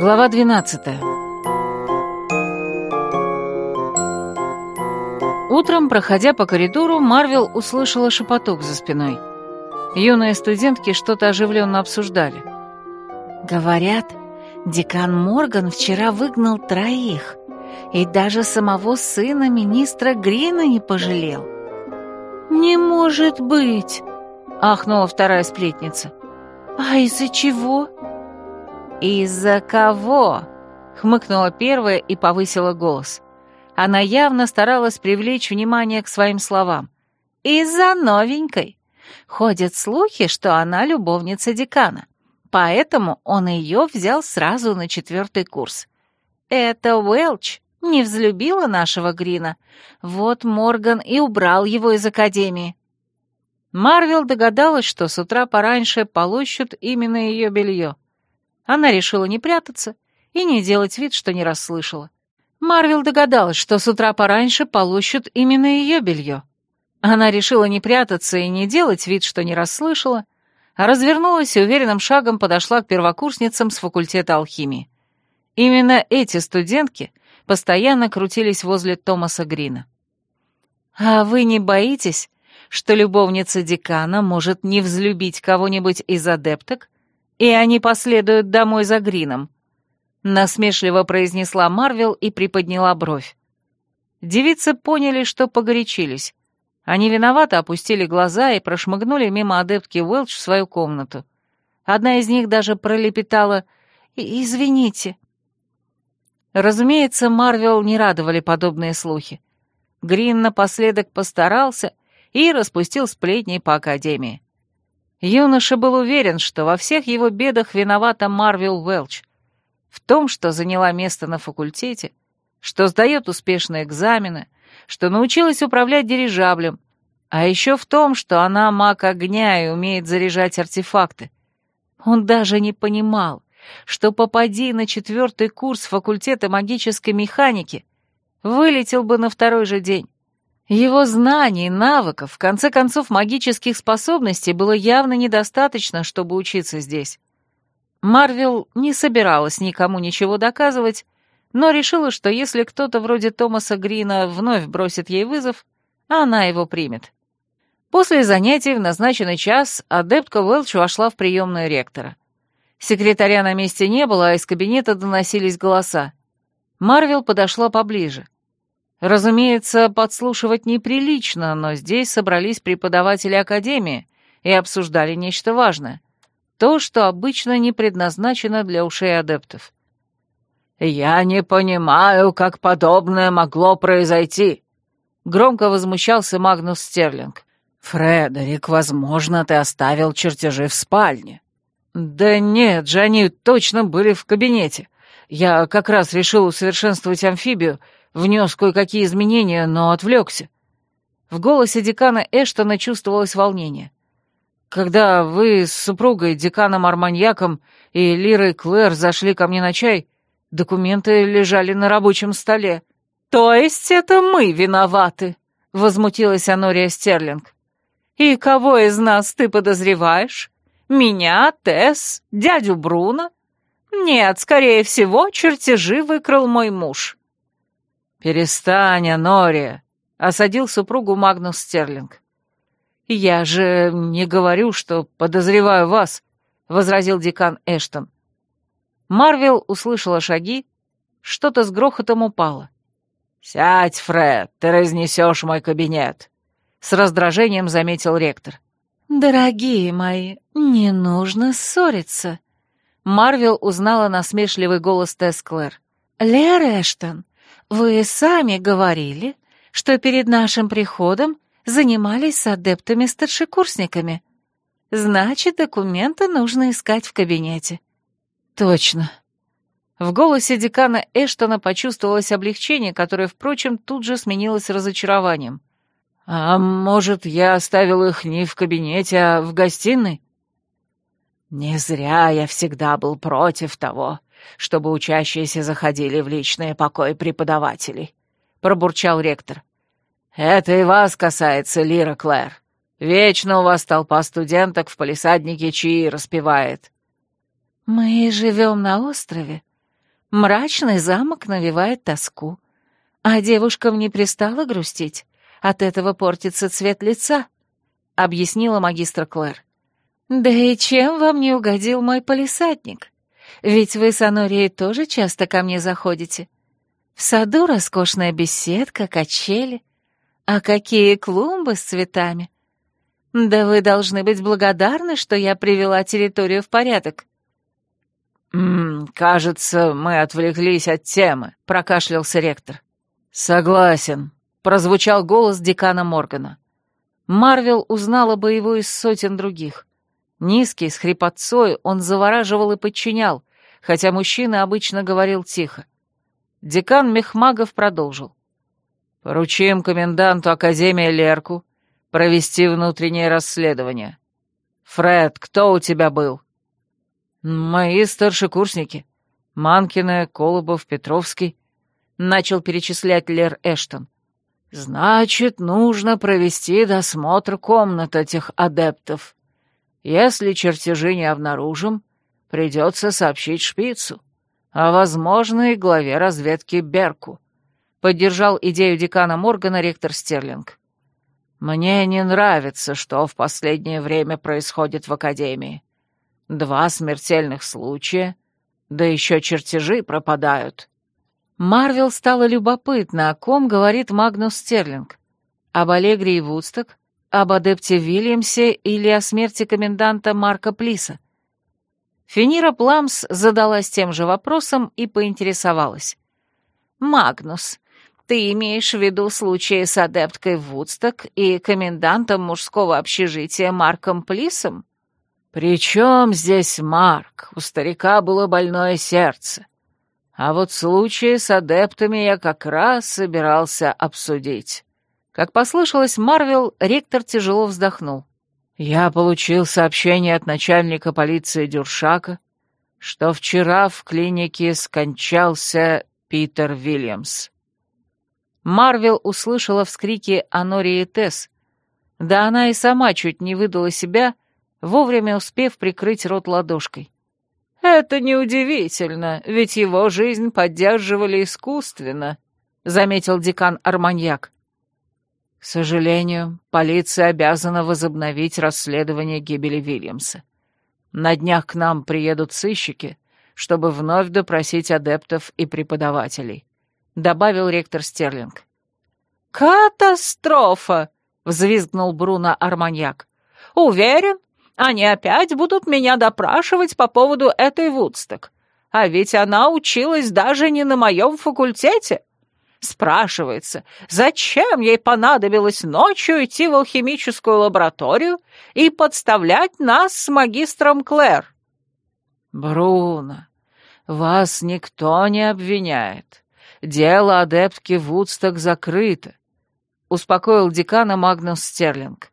Глава 12 Утром, проходя по коридору, Марвел услышала шепоток за спиной. Юные студентки что-то оживленно обсуждали. «Говорят, декан Морган вчера выгнал троих, и даже самого сына министра Грина не пожалел». «Не может быть!» — ахнула вторая сплетница. «А из-за чего?» «Из-за кого?» — хмыкнула первая и повысила голос. Она явно старалась привлечь внимание к своим словам. «Из-за новенькой. Ходят слухи, что она любовница декана, поэтому он ее взял сразу на четвертый курс. Это Уэлч не взлюбила нашего Грина. Вот Морган и убрал его из академии». Марвел догадалась, что с утра пораньше полощут именно ее белье. Она решила не прятаться и не делать вид, что не расслышала. Марвел догадалась, что с утра пораньше полощут именно ее белье. Она решила не прятаться и не делать вид, что не расслышала, а развернулась и уверенным шагом подошла к первокурсницам с факультета алхимии. Именно эти студентки постоянно крутились возле Томаса Грина. «А вы не боитесь, что любовница декана может не взлюбить кого-нибудь из адепток и они последуют домой за Грином», — насмешливо произнесла Марвел и приподняла бровь. Девицы поняли, что погорячились. Они виновато опустили глаза и прошмыгнули мимо адептки Уэлч в свою комнату. Одна из них даже пролепетала «Извините». Разумеется, Марвел не радовали подобные слухи. Грин напоследок постарался и распустил сплетни по Академии. Юноша был уверен, что во всех его бедах виновата Марвел Уэлч. В том, что заняла место на факультете, что сдает успешные экзамены, что научилась управлять дирижаблем, а еще в том, что она маг огня и умеет заряжать артефакты. Он даже не понимал, что попади на четвертый курс факультета магической механики, вылетел бы на второй же день. Его знаний, навыков, в конце концов магических способностей было явно недостаточно, чтобы учиться здесь. Марвел не собиралась никому ничего доказывать, но решила, что если кто-то вроде Томаса Грина вновь бросит ей вызов, она его примет. После занятий в назначенный час адептка Уэлч вошла в приемную ректора. Секретаря на месте не было, а из кабинета доносились голоса. Марвел подошла поближе — Разумеется, подслушивать неприлично, но здесь собрались преподаватели Академии и обсуждали нечто важное. То, что обычно не предназначено для ушей адептов. «Я не понимаю, как подобное могло произойти», — громко возмущался Магнус Стерлинг. «Фредерик, возможно, ты оставил чертежи в спальне». «Да нет же, они точно были в кабинете. Я как раз решил усовершенствовать амфибию, внес кое-какие изменения, но отвлекся. В голосе декана Эштона чувствовалось волнение. Когда вы с супругой, деканом Арманьяком и Лирой Клэр зашли ко мне на чай, документы лежали на рабочем столе. «То есть это мы виноваты?» — возмутилась Анория Стерлинг. «И кого из нас ты подозреваешь? Меня, Тесс, дядю Бруно? Нет, скорее всего, чертежи выкрал мой муж». «Перестань, Анория!» — осадил супругу Магнус Стерлинг. «Я же не говорю, что подозреваю вас», — возразил декан Эштон. Марвел услышала шаги, что-то с грохотом упало. «Сядь, Фред, ты разнесешь мой кабинет», — с раздражением заметил ректор. «Дорогие мои, не нужно ссориться», — Марвел узнала насмешливый голос Тесс Клэр. «Лер Эштон, вы сами говорили, что перед нашим приходом занимались с адептами-старшекурсниками. Значит, документы нужно искать в кабинете». «Точно». В голосе декана Эштона почувствовалось облегчение, которое, впрочем, тут же сменилось разочарованием. «А может, я оставил их не в кабинете, а в гостиной?» «Не зря я всегда был против того, чтобы учащиеся заходили в личные покои преподавателей», — пробурчал ректор. «Это и вас касается, Лира Клэр. Вечно у вас толпа студенток в палисаднике чаи распевает». «Мы живем на острове, Мрачный замок навевает тоску. А девушкам не пристало грустить. От этого портится цвет лица», — объяснила магистр Клэр. «Да и чем вам не угодил мой полисадник? Ведь вы с Анорией тоже часто ко мне заходите. В саду роскошная беседка, качели. А какие клумбы с цветами! Да вы должны быть благодарны, что я привела территорию в порядок». «М -м, «Кажется, мы отвлеклись от темы», — прокашлялся ректор. «Согласен», — прозвучал голос декана Моргана. Марвел узнала бы его из сотен других. Низкий, с хрипотцой, он завораживал и подчинял, хотя мужчина обычно говорил тихо. Декан Мехмагов продолжил. «Поручим коменданту Академии Лерку провести внутреннее расследование. Фред, кто у тебя был?» «Мои старшекурсники. Манкина, Колобов, Петровский», — начал перечислять Лер Эштон. «Значит, нужно провести досмотр комнат этих адептов. Если чертежи не обнаружим, придется сообщить шпицу, а, возможно, и главе разведки Берку», — поддержал идею декана Моргана ректор Стерлинг. «Мне не нравится, что в последнее время происходит в Академии. Два смертельных случая, да еще чертежи пропадают». Марвел стало любопытно, о ком говорит Магнус Стерлинг. Об Аллегрии Вудсток, об адепте Вильямсе или о смерти коменданта Марка Плиса. Финира Пламс задалась тем же вопросом и поинтересовалась. «Магнус, ты имеешь в виду случаи с адепткой Вудсток и комендантом мужского общежития Марком Плисом?» «При чем здесь Марк? У старика было больное сердце. А вот случаи с адептами я как раз собирался обсудить. Как послышалось Марвел, ректор тяжело вздохнул. Я получил сообщение от начальника полиции Дюршака, что вчера в клинике скончался Питер Вильямс. Марвел услышала вскрики Анории Тесс. Да она и сама чуть не выдала себя, вовремя успев прикрыть рот ладошкой. «Это неудивительно, ведь его жизнь поддерживали искусственно», — заметил декан Арманьяк. «К сожалению, полиция обязана возобновить расследование гибели Вильямса. На днях к нам приедут сыщики, чтобы вновь допросить адептов и преподавателей», — добавил ректор Стерлинг. «Катастрофа!» — взвизгнул Бруно Арманьяк. «Уверен, они опять будут меня допрашивать по поводу этой Вудсток. А ведь она училась даже не на моем факультете. Спрашивается, зачем ей понадобилось ночью идти в алхимическую лабораторию и подставлять нас с магистром Клэр? Бруно, вас никто не обвиняет. Дело адептки Вудсток закрыто, — успокоил декана Магнус Стерлинг.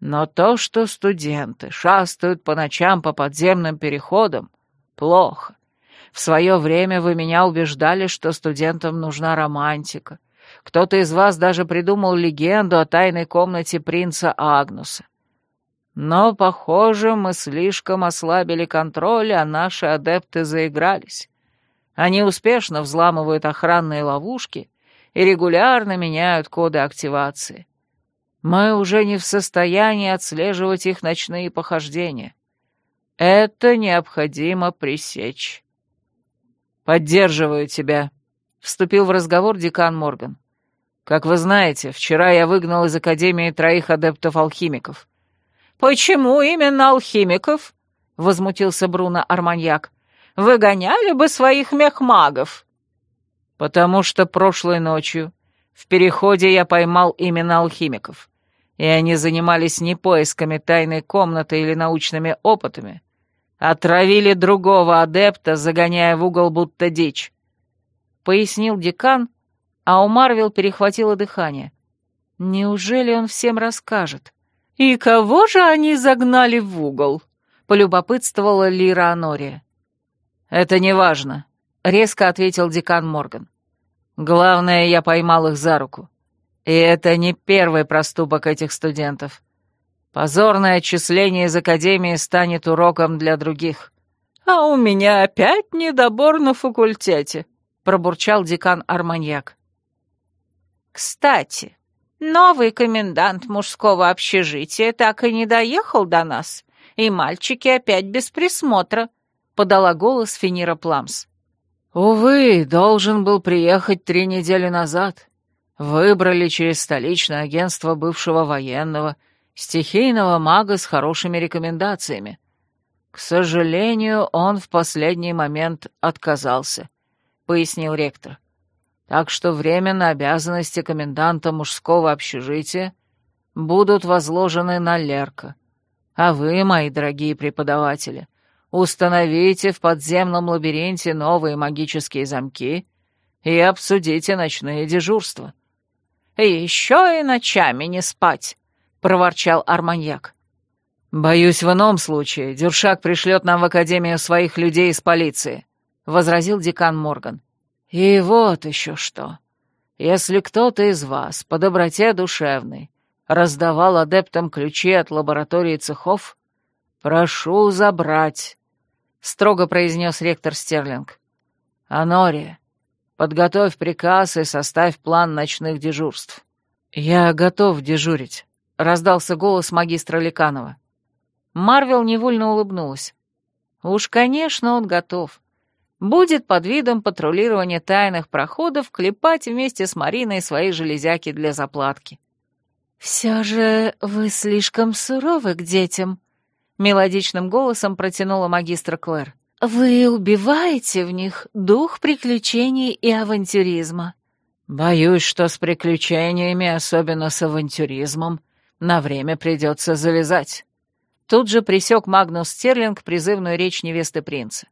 Но то, что студенты шастают по ночам по подземным переходам, плохо. В свое время вы меня убеждали, что студентам нужна романтика. Кто-то из вас даже придумал легенду о тайной комнате принца Агнуса. Но, похоже, мы слишком ослабили контроль, а наши адепты заигрались. Они успешно взламывают охранные ловушки и регулярно меняют коды активации. Мы уже не в состоянии отслеживать их ночные похождения. Это необходимо пресечь. «Поддерживаю тебя», — вступил в разговор декан Морган. «Как вы знаете, вчера я выгнал из Академии троих адептов-алхимиков». «Почему именно алхимиков?» — возмутился Бруно Арманьяк. «Выгоняли бы своих мехмагов». «Потому что прошлой ночью в переходе я поймал именно алхимиков и они занимались не поисками тайной комнаты или научными опытами, а травили другого адепта, загоняя в угол будто дичь. Пояснил декан, а у Марвел перехватило дыхание. Неужели он всем расскажет? «И кого же они загнали в угол?» — полюбопытствовала Лира Анория. «Это не важно», — резко ответил декан Морган. «Главное, я поймал их за руку. И это не первый проступок этих студентов. Позорное отчисление из Академии станет уроком для других. «А у меня опять недобор на факультете», — пробурчал декан Арманьяк. «Кстати, новый комендант мужского общежития так и не доехал до нас, и мальчики опять без присмотра», — подала голос Финира Пламс. «Увы, должен был приехать три недели назад. Выбрали через столичное агентство бывшего военного, стихийного мага с хорошими рекомендациями. К сожалению, он в последний момент отказался», — пояснил ректор. «Так что временно обязанности коменданта мужского общежития будут возложены на Лерка. А вы, мои дорогие преподаватели, — Установите в подземном лабиринте новые магические замки и обсудите ночные дежурства». «Еще и ночами не спать», — проворчал Арманьяк. «Боюсь, в ином случае Дюршак пришлет нам в Академию своих людей из полиции», — возразил декан Морган. «И вот еще что. Если кто-то из вас по доброте душевной раздавал адептам ключи от лаборатории цехов, прошу забрать — строго произнес ректор Стерлинг. «Анория, подготовь приказ и составь план ночных дежурств». «Я готов дежурить», — раздался голос магистра Ликанова. Марвел невольно улыбнулась. «Уж, конечно, он готов. Будет под видом патрулирования тайных проходов клепать вместе с Мариной свои железяки для заплатки». «Все же вы слишком суровы к детям», мелодичным голосом протянула магистра Клэр. «Вы убиваете в них дух приключений и авантюризма». «Боюсь, что с приключениями, особенно с авантюризмом, на время придется завязать». Тут же присек Магнус Стерлинг призывную речь невесты принца.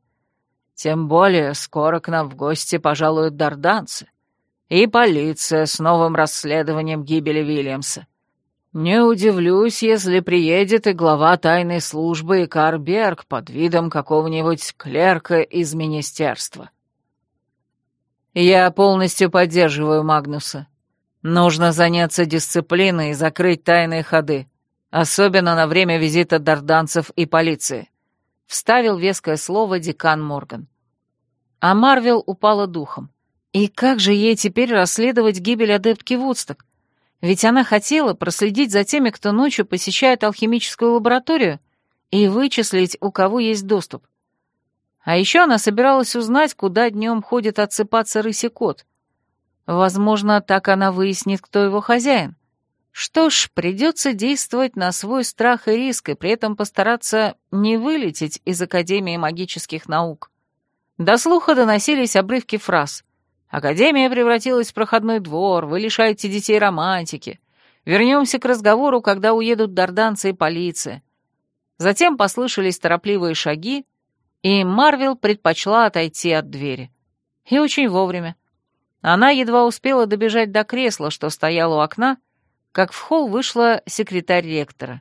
«Тем более скоро к нам в гости пожалуют дарданцы и полиция с новым расследованием гибели Вильямса. Не удивлюсь, если приедет и глава тайной службы Карберг под видом какого-нибудь клерка из министерства. Я полностью поддерживаю Магнуса. Нужно заняться дисциплиной и закрыть тайные ходы, особенно на время визита дарданцев и полиции. Вставил веское слово декан Морган. А Марвел упала духом. И как же ей теперь расследовать гибель адептки Вудсток? Ведь она хотела проследить за теми, кто ночью посещает алхимическую лабораторию, и вычислить, у кого есть доступ. А еще она собиралась узнать, куда днем ходит отсыпаться рыси кот. Возможно, так она выяснит, кто его хозяин. Что ж, придется действовать на свой страх и риск, и при этом постараться не вылететь из Академии магических наук. До слуха доносились обрывки фраз. Академия превратилась в проходной двор, вы лишаете детей романтики. Вернемся к разговору, когда уедут дарданцы и полиция. Затем послышались торопливые шаги, и Марвел предпочла отойти от двери. И очень вовремя. Она едва успела добежать до кресла, что стояло у окна, как в холл вышла секретарь ректора.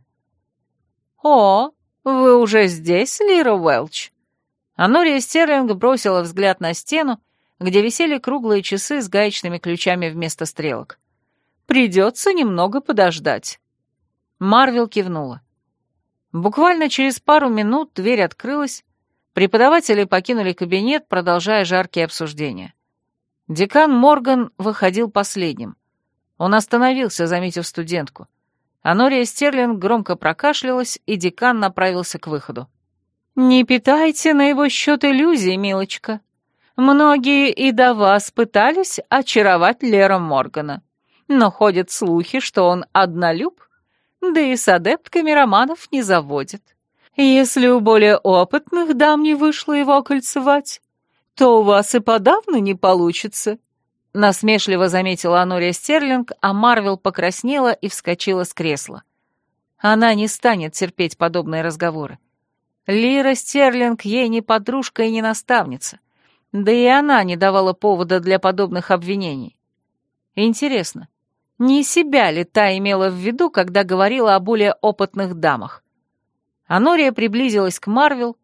«О, вы уже здесь, Лира Уэлч?» Анория Стерлинг бросила взгляд на стену где висели круглые часы с гаечными ключами вместо стрелок. «Придется немного подождать». Марвел кивнула. Буквально через пару минут дверь открылась, преподаватели покинули кабинет, продолжая жаркие обсуждения. Декан Морган выходил последним. Он остановился, заметив студентку. Анория Стерлинг громко прокашлялась, и декан направился к выходу. «Не питайте на его счет иллюзий, милочка», Многие и до вас пытались очаровать Лера Моргана, но ходят слухи, что он однолюб, да и с адептками романов не заводит. Если у более опытных дам не вышло его окольцевать, то у вас и подавно не получится». Насмешливо заметила Анория Стерлинг, а Марвел покраснела и вскочила с кресла. Она не станет терпеть подобные разговоры. Лира Стерлинг ей не подружка и не наставница. Да и она не давала повода для подобных обвинений. Интересно, не себя ли та имела в виду, когда говорила о более опытных дамах? Анория приблизилась к Марвел,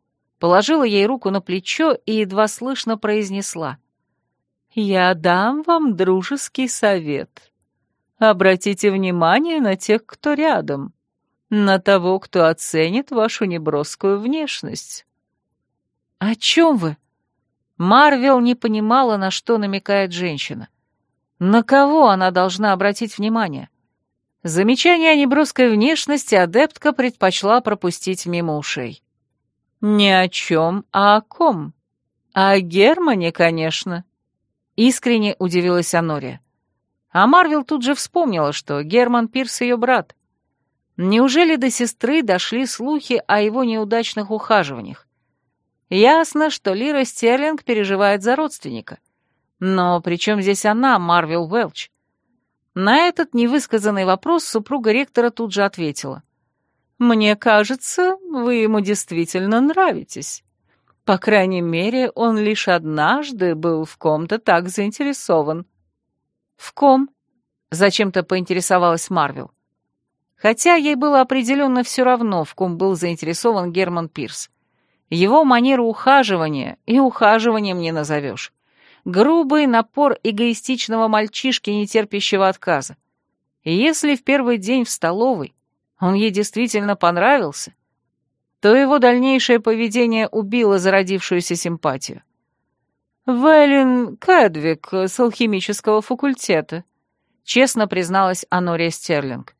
положила ей руку на плечо и едва слышно произнесла. «Я дам вам дружеский совет. Обратите внимание на тех, кто рядом, на того, кто оценит вашу неброскую внешность». «О чем вы?» Марвел не понимала, на что намекает женщина. На кого она должна обратить внимание? Замечание о неброской внешности адептка предпочла пропустить мимо ушей. «Ни о чем, а о ком?» «О Германе, конечно», — искренне удивилась Анория. А Марвел тут же вспомнила, что Герман Пирс ее брат. Неужели до сестры дошли слухи о его неудачных ухаживаниях? Ясно, что Лира Стерлинг переживает за родственника. Но при чем здесь она, Марвел Велч? На этот невысказанный вопрос супруга ректора тут же ответила. «Мне кажется, вы ему действительно нравитесь. По крайней мере, он лишь однажды был в ком-то так заинтересован». «В ком?» — зачем-то поинтересовалась Марвел. Хотя ей было определенно все равно, в ком был заинтересован Герман Пирс. Его манеру ухаживания и ухаживанием не назовешь. Грубый напор эгоистичного мальчишки, не терпящего отказа. И если в первый день в столовой он ей действительно понравился, то его дальнейшее поведение убило зародившуюся симпатию. «Вэлен Кэдвик с алхимического факультета», — честно призналась Анория Стерлинг.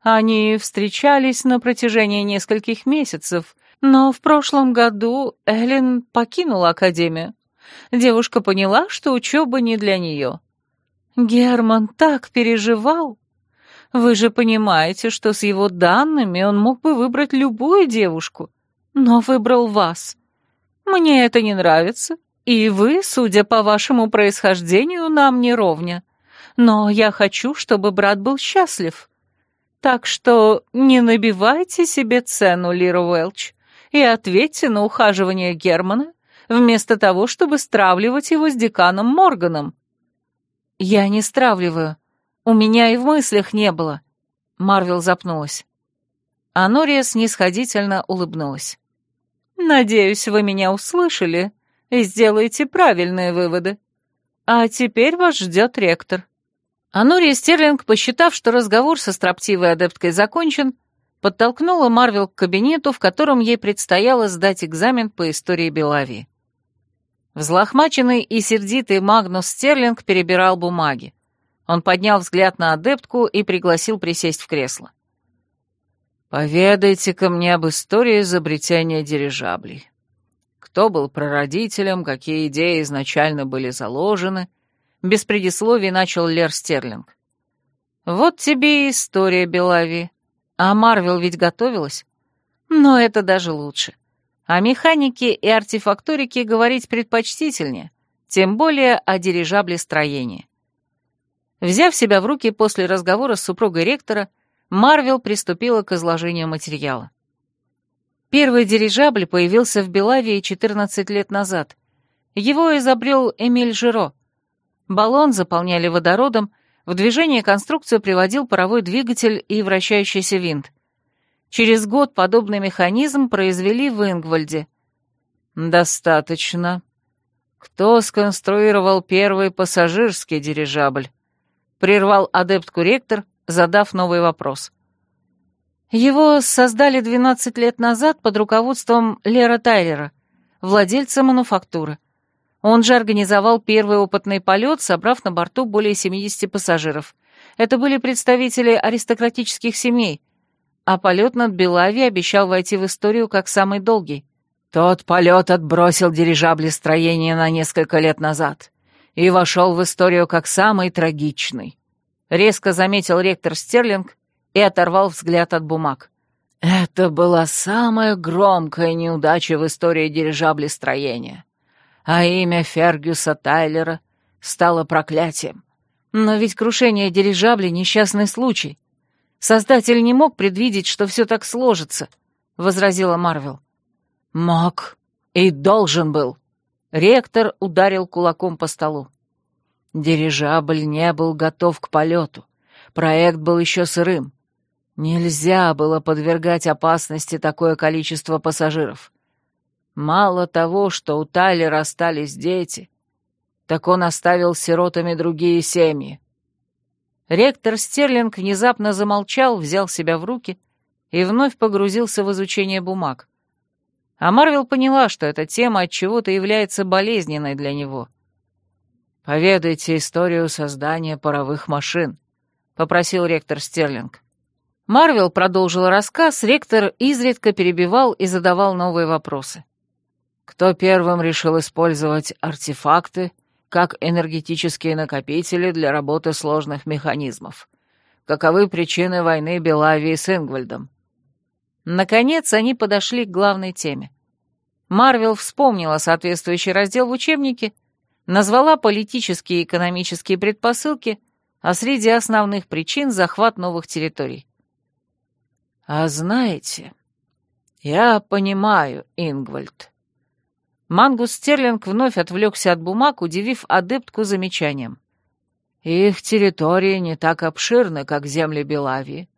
Они встречались на протяжении нескольких месяцев, но в прошлом году Эллен покинула Академию. Девушка поняла, что учеба не для нее. Герман так переживал. Вы же понимаете, что с его данными он мог бы выбрать любую девушку, но выбрал вас. Мне это не нравится, и вы, судя по вашему происхождению, нам не ровня. Но я хочу, чтобы брат был счастлив. Так что не набивайте себе цену, Лира Уэлч и ответьте на ухаживание Германа, вместо того, чтобы стравливать его с деканом Морганом». «Я не стравливаю. У меня и в мыслях не было». Марвел запнулась. А Нория снисходительно улыбнулась. «Надеюсь, вы меня услышали и сделаете правильные выводы. А теперь вас ждет ректор». Анурия Стерлинг, посчитав, что разговор со строптивой адепткой закончен, подтолкнула Марвел к кабинету, в котором ей предстояло сдать экзамен по истории Белавии. Взлохмаченный и сердитый Магнус Стерлинг перебирал бумаги. Он поднял взгляд на адептку и пригласил присесть в кресло. «Поведайте-ка мне об истории изобретения дирижаблей. Кто был прародителем, какие идеи изначально были заложены?» Без предисловий начал Лер Стерлинг. «Вот тебе и история, Белави. А Марвел ведь готовилась. Но это даже лучше. О механике и артефакторике говорить предпочтительнее, тем более о дирижабле строения. Взяв себя в руки после разговора с супругой ректора, Марвел приступила к изложению материала. Первый дирижабль появился в Белавии 14 лет назад. Его изобрел Эмиль Жиро. Баллон заполняли водородом, в движение конструкцию приводил паровой двигатель и вращающийся винт. Через год подобный механизм произвели в Ингвальде. «Достаточно. Кто сконструировал первый пассажирский дирижабль?» — прервал адепт-куректор, задав новый вопрос. Его создали 12 лет назад под руководством Лера Тайлера, владельца мануфактуры. Он же организовал первый опытный полет, собрав на борту более 70 пассажиров. Это были представители аристократических семей, а полет над Белави обещал войти в историю как самый долгий. Тот полет отбросил дирижабли строения на несколько лет назад и вошел в историю как самый трагичный. Резко заметил ректор Стерлинг и оторвал взгляд от бумаг. Это была самая громкая неудача в истории дирижаблестроения а имя Фергюса Тайлера стало проклятием. Но ведь крушение дирижабля — несчастный случай. Создатель не мог предвидеть, что все так сложится, — возразила Марвел. Мог и должен был. Ректор ударил кулаком по столу. Дирижабль не был готов к полету. Проект был еще сырым. Нельзя было подвергать опасности такое количество пассажиров. Мало того, что у Тайлера остались дети, так он оставил сиротами другие семьи. Ректор Стерлинг внезапно замолчал, взял себя в руки и вновь погрузился в изучение бумаг. А Марвел поняла, что эта тема от чего-то является болезненной для него. «Поведайте историю создания паровых машин», — попросил ректор Стерлинг. Марвел продолжил рассказ, ректор изредка перебивал и задавал новые вопросы. Кто первым решил использовать артефакты как энергетические накопители для работы сложных механизмов? Каковы причины войны Белавии с Ингвальдом? Наконец они подошли к главной теме. Марвел вспомнила соответствующий раздел в учебнике, назвала политические и экономические предпосылки, а среди основных причин захват новых территорий. «А знаете, я понимаю, Ингвальд». Мангус Стерлинг вновь отвлекся от бумаг, удивив адептку замечанием. «Их территории не так обширны, как земли Белавии.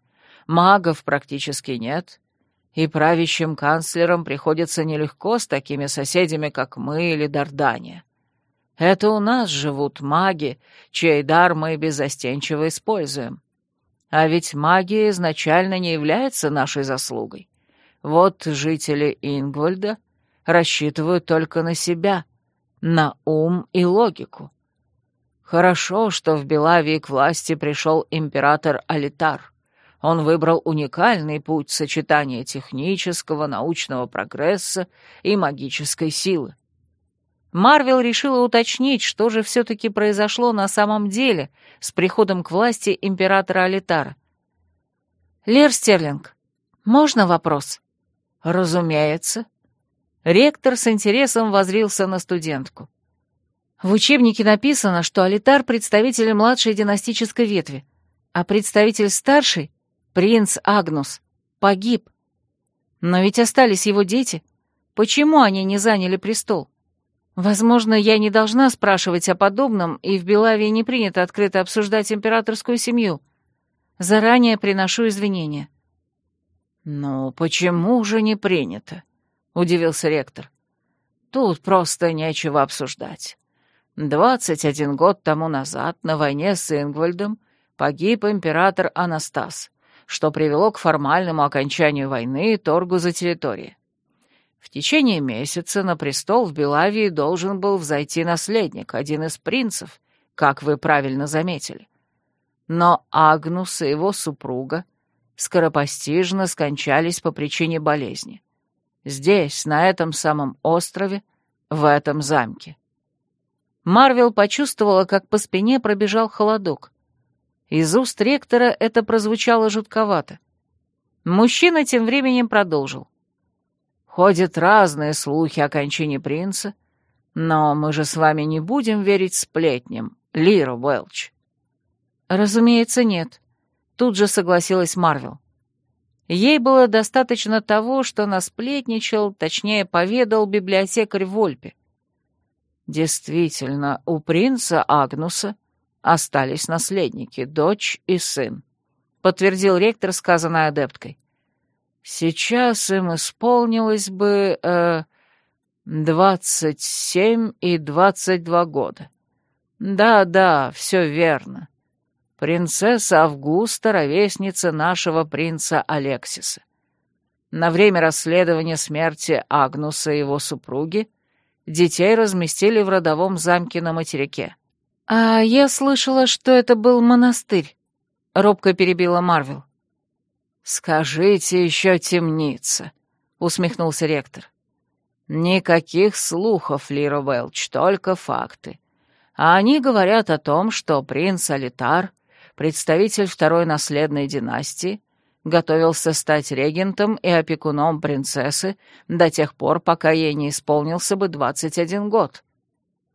Магов практически нет, и правящим канцлерам приходится нелегко с такими соседями, как мы или Дардания. Это у нас живут маги, чей дар мы безостенчиво используем. А ведь магия изначально не является нашей заслугой. Вот жители Ингвальда рассчитывают только на себя, на ум и логику. Хорошо, что в Белавии к власти пришел император Алитар. Он выбрал уникальный путь сочетания технического, научного прогресса и магической силы. Марвел решила уточнить, что же все-таки произошло на самом деле с приходом к власти императора Алитара. «Лер Стерлинг, можно вопрос?» «Разумеется». Ректор с интересом возрился на студентку. В учебнике написано, что Алитар — представитель младшей династической ветви, а представитель старшей, принц Агнус, погиб. Но ведь остались его дети. Почему они не заняли престол? Возможно, я не должна спрашивать о подобном, и в Белавии не принято открыто обсуждать императорскую семью. Заранее приношу извинения». «Ну, почему же не принято?» — удивился ректор. «Тут просто нечего обсуждать. Двадцать один год тому назад на войне с Ингвальдом погиб император Анастас, что привело к формальному окончанию войны и торгу за территории. В течение месяца на престол в Белавии должен был взойти наследник, один из принцев, как вы правильно заметили. Но Агнус и его супруга скоропостижно скончались по причине болезни. Здесь, на этом самом острове, в этом замке. Марвел почувствовала, как по спине пробежал холодок. Из уст ректора это прозвучало жутковато. Мужчина тем временем продолжил. Ходят разные слухи о кончине принца, но мы же с вами не будем верить сплетням, Лира Уэлч». «Разумеется, нет», — тут же согласилась Марвел. Ей было достаточно того, что насплетничал, точнее, поведал библиотекарь Вольпе. Действительно, у принца Агнуса остались наследники, дочь и сын, подтвердил ректор, сказанное адепткой. Сейчас им исполнилось бы э, двадцать семь и двадцать два года. Да-да, все верно. Принцесса Августа — ровесница нашего принца Алексиса. На время расследования смерти Агнуса и его супруги детей разместили в родовом замке на материке. «А я слышала, что это был монастырь», — робко перебила Марвел. «Скажите еще темница», — усмехнулся ректор. «Никаких слухов, Лира Велч, только факты. А они говорят о том, что принц Алитар, представитель второй наследной династии, готовился стать регентом и опекуном принцессы до тех пор, пока ей не исполнился бы 21 год.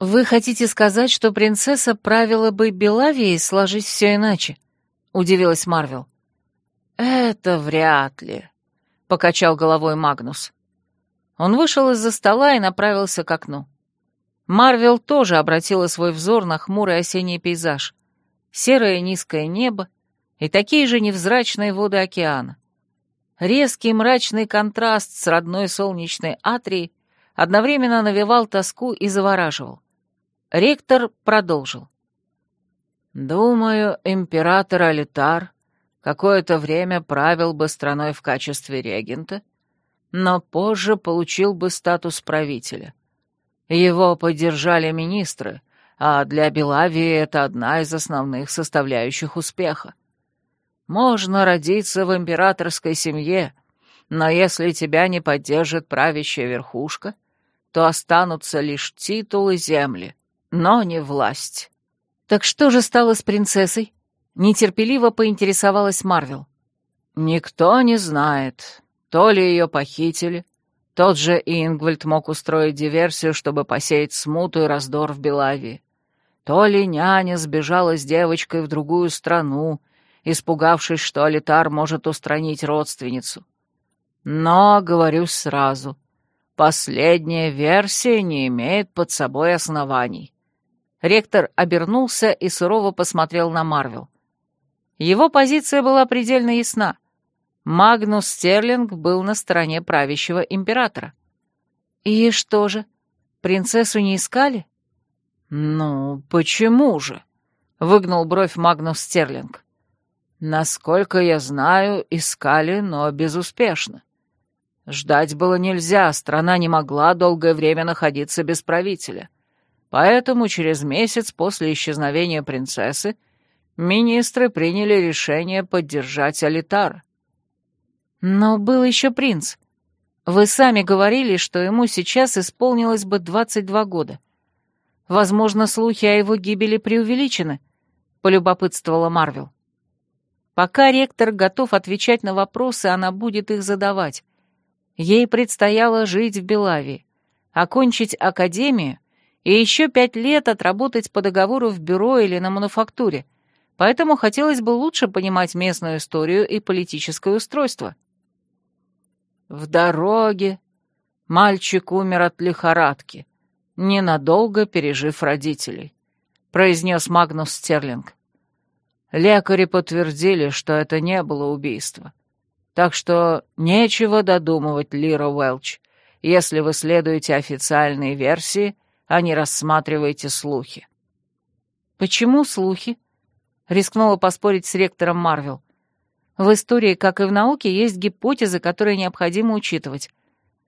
«Вы хотите сказать, что принцесса правила бы Белавией, сложить все иначе?» — удивилась Марвел. «Это вряд ли», — покачал головой Магнус. Он вышел из-за стола и направился к окну. Марвел тоже обратила свой взор на хмурый осенний пейзаж. Серое низкое небо и такие же невзрачные воды океана. Резкий мрачный контраст с родной солнечной Атрией одновременно навевал тоску и завораживал. Ректор продолжил. «Думаю, император Алитар какое-то время правил бы страной в качестве регента, но позже получил бы статус правителя. Его поддержали министры, а для Белавии это одна из основных составляющих успеха. Можно родиться в императорской семье, но если тебя не поддержит правящая верхушка, то останутся лишь титулы земли, но не власть. Так что же стало с принцессой? Нетерпеливо поинтересовалась Марвел. Никто не знает. То ли ее похитили, тот же Ингвальд мог устроить диверсию, чтобы посеять смуту и раздор в Белавии. То ли няня сбежала с девочкой в другую страну, испугавшись, что Алитар может устранить родственницу. Но, говорю сразу, последняя версия не имеет под собой оснований. Ректор обернулся и сурово посмотрел на Марвел. Его позиция была предельно ясна. Магнус Стерлинг был на стороне правящего императора. «И что же, принцессу не искали?» «Ну, почему же?» — выгнул бровь Магнус Стерлинг. «Насколько я знаю, искали, но безуспешно. Ждать было нельзя, страна не могла долгое время находиться без правителя. Поэтому через месяц после исчезновения принцессы министры приняли решение поддержать Алитара. Но был еще принц. Вы сами говорили, что ему сейчас исполнилось бы 22 года. Возможно, слухи о его гибели преувеличены, полюбопытствовала Марвел. Пока ректор готов отвечать на вопросы, она будет их задавать. Ей предстояло жить в Белавии, окончить академию и еще пять лет отработать по договору в бюро или на мануфактуре, поэтому хотелось бы лучше понимать местную историю и политическое устройство. В дороге мальчик умер от лихорадки, ненадолго пережив родителей, произнес Магнус Стерлинг. Лекари подтвердили, что это не было убийство. Так что нечего додумывать, Лира Уэлч, если вы следуете официальной версии, а не рассматриваете слухи. Почему слухи? рискнула поспорить с ректором Марвел. В истории, как и в науке, есть гипотезы, которые необходимо учитывать.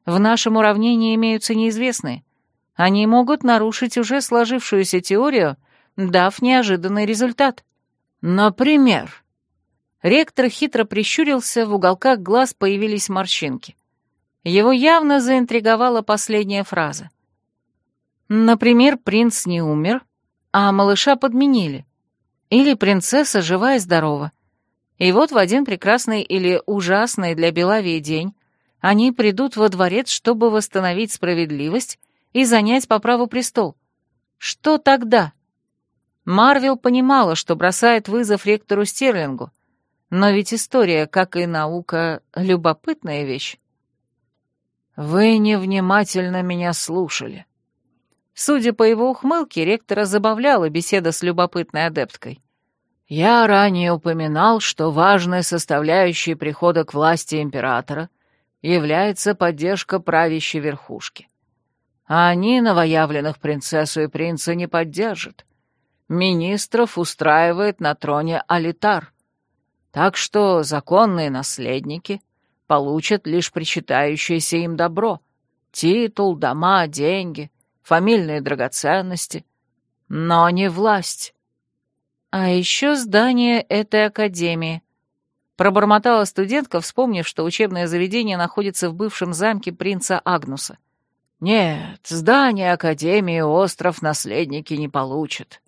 В нашем уравнении имеются неизвестные. Они могут нарушить уже сложившуюся теорию, дав неожиданный результат. Например, ректор хитро прищурился, в уголках глаз появились морщинки. Его явно заинтриговала последняя фраза. Например, принц не умер, а малыша подменили. Или принцесса жива и здорова. И вот в один прекрасный или ужасный для Белавии день они придут во дворец, чтобы восстановить справедливость и занять по праву престол. Что тогда? Марвел понимала, что бросает вызов ректору Стерлингу, но ведь история, как и наука, любопытная вещь. «Вы невнимательно меня слушали», Судя по его ухмылке, ректора забавляла беседа с любопытной адепткой. «Я ранее упоминал, что важной составляющей прихода к власти императора является поддержка правящей верхушки. А они новоявленных принцессу и принца не поддержат. Министров устраивает на троне Алитар. Так что законные наследники получат лишь причитающееся им добро — титул, дома, деньги, фамильные драгоценности, но не власть. А еще здание этой академии. Пробормотала студентка, вспомнив, что учебное заведение находится в бывшем замке принца Агнуса. Нет, здание академии остров наследники не получат.